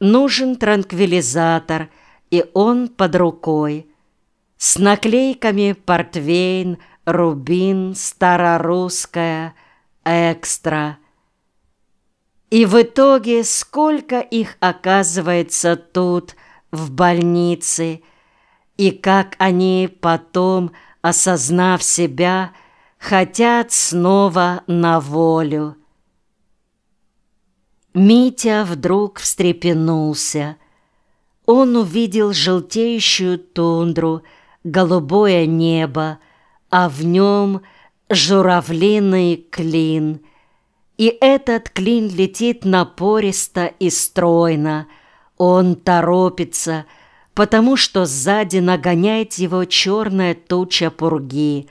Нужен транквилизатор, и он под рукой. С наклейками «Портвейн», «Рубин», «Старорусская», «Экстра». И в итоге сколько их оказывается тут, в больнице, и как они потом, осознав себя, хотят снова на волю. Митя вдруг встрепенулся. Он увидел желтеющую тундру, голубое небо, а в нем журавлиный клин. И этот клин летит напористо и стройно. Он торопится, потому что сзади нагоняет его черная туча пурги.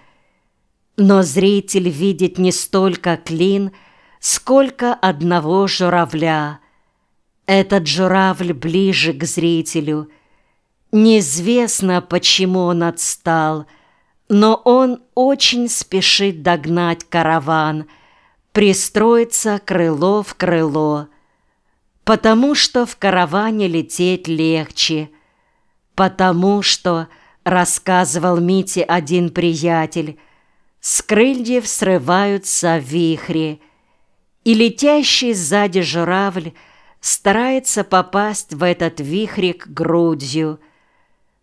Но зритель видит не столько клин, сколько одного журавля. Этот журавль ближе к зрителю. Неизвестно, почему он отстал, но он очень спешит догнать караван, пристроиться крыло в крыло, потому что в караване лететь легче, потому что, рассказывал Мите один приятель, с крыльев срываются вихри, и летящий сзади журавль старается попасть в этот вихрик грудью.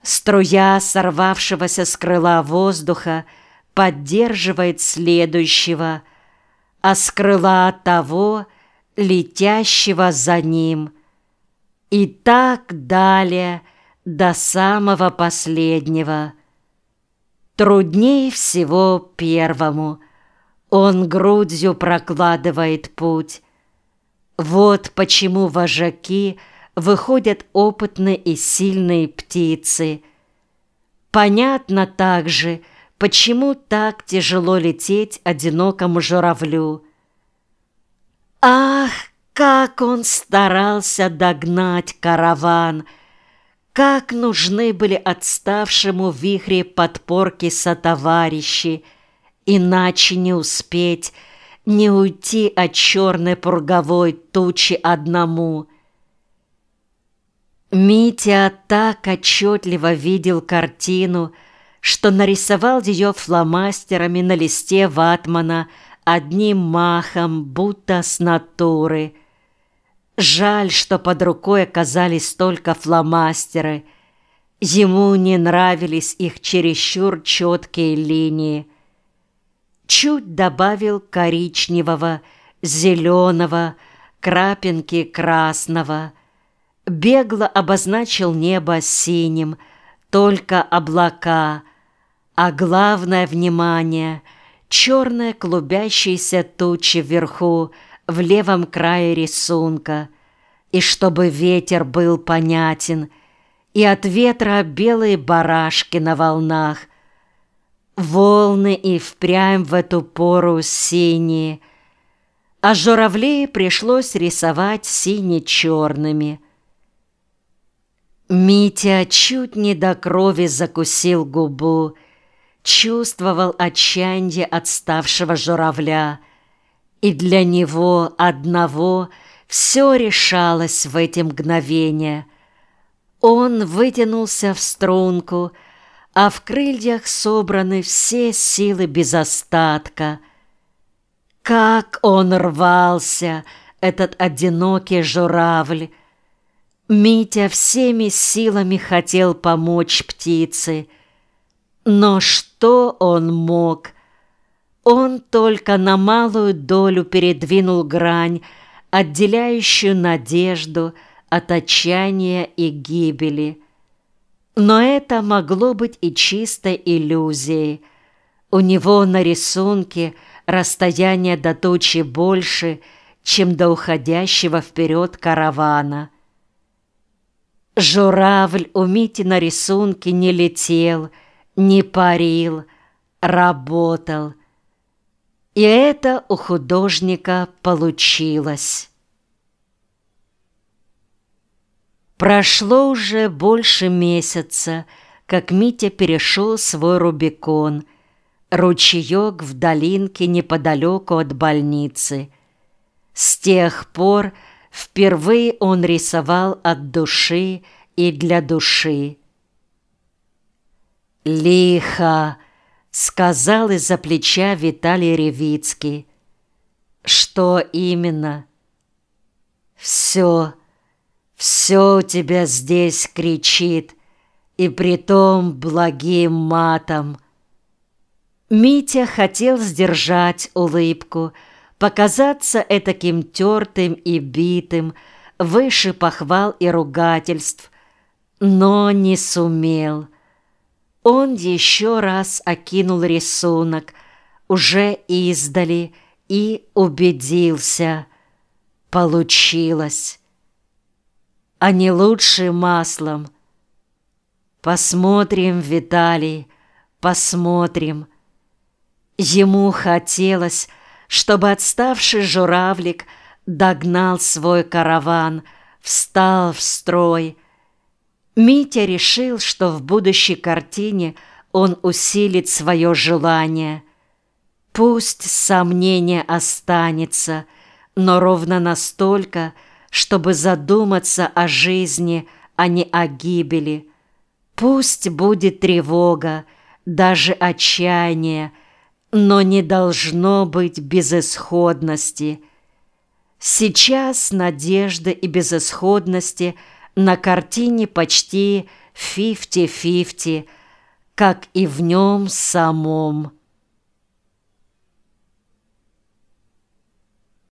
Струя сорвавшегося с крыла воздуха поддерживает следующего, а с крыла того, летящего за ним. И так далее до самого последнего. Труднее всего первому — он грудью прокладывает путь. Вот почему вожаки выходят опытные и сильные птицы. Понятно также, почему так тяжело лететь одинокому журавлю. Ах, как он старался догнать караван! Как нужны были отставшему вихре подпорки сотоварищи! Иначе не успеть, не уйти от черной пурговой тучи одному. Митя так отчетливо видел картину, что нарисовал ее фломастерами на листе ватмана одним махом, будто с натуры. Жаль, что под рукой оказались только фломастеры. Ему не нравились их чересчур четкие линии чуть добавил коричневого, зеленого, крапинки красного. Бегло обозначил небо синим, только облака, а главное внимание — черная клубящаяся туча вверху, в левом крае рисунка, и чтобы ветер был понятен, и от ветра белые барашки на волнах, Волны и впрямь в эту пору синие, а журавлей пришлось рисовать сине-черными. Митя чуть не до крови закусил губу, чувствовал отчаяние отставшего журавля, и для него одного все решалось в эти мгновения. Он вытянулся в струнку, а в крыльях собраны все силы без остатка. Как он рвался, этот одинокий журавль! Митя всеми силами хотел помочь птице, но что он мог? Он только на малую долю передвинул грань, отделяющую надежду от отчаяния и гибели. Но это могло быть и чистой иллюзией. У него на рисунке расстояние до тучи больше, чем до уходящего вперед каравана. Журавль у Мити на рисунке не летел, не парил, работал. И это у художника получилось. Прошло уже больше месяца, как Митя перешел свой Рубикон, ручеек в долинке неподалеку от больницы. С тех пор впервые он рисовал от души и для души. «Лихо!» — сказал из-за плеча Виталий Ревицкий. «Что именно?» «Все, все у тебя здесь кричит, и притом благим матом». Митя хотел сдержать улыбку, показаться этаким тертым и битым, выше похвал и ругательств, но не сумел. Он еще раз окинул рисунок, уже издали, и убедился. Получилось. А не лучше маслом. Посмотрим, Виталий, посмотрим. Ему хотелось, чтобы отставший журавлик догнал свой караван, встал в строй. Митя решил, что в будущей картине он усилит свое желание. Пусть сомнение останется, но ровно настолько, чтобы задуматься о жизни, а не о гибели. Пусть будет тревога, даже отчаяние, но не должно быть безысходности. Сейчас надежда и безысходности на картине почти фифти-фифти, как и в нем самом.